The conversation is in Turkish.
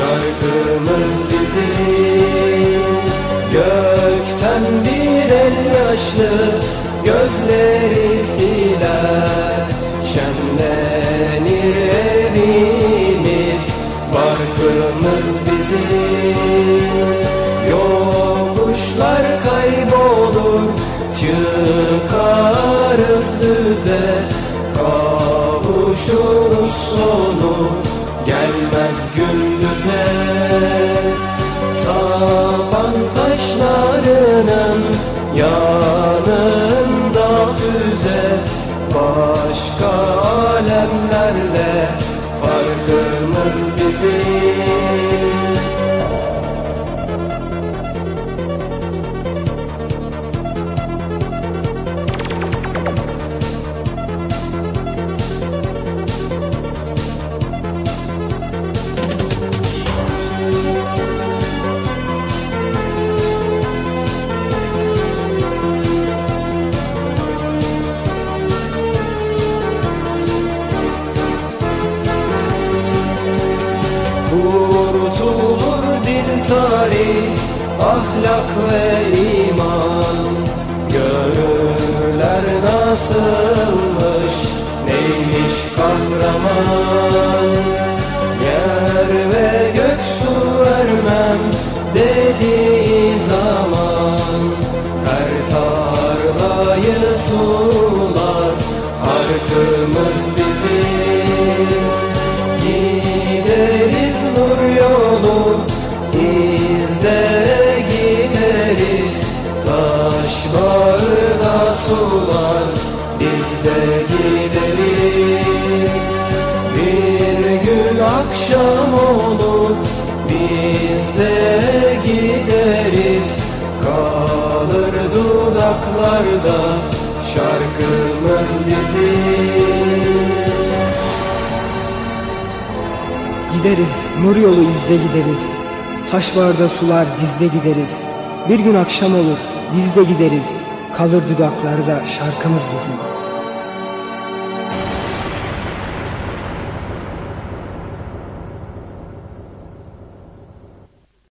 Şarkımız bizim Gökten bir el yaşlı Gözleri siler. Şenlenir evimiz Barkımız bizim Yokuşlar kaybolur Çıkar farkımız bizim Dil tarih, ahlak ve iman. Görürler nasılmış, neymiş kahraman? Yer ve gök su vermem dediği zaman Her tarlayı sular, arkımız bağrına sular bizde gideriz Bir gün akşam olur biz de gideriz Kalır dudaklarda şarkımız bizim Gideriz, nur yolu izde gideriz. Taş barda sular dizde gideriz. Bir gün akşam olur, biz de gideriz. Kalır dudaklarda şarkımız bizim.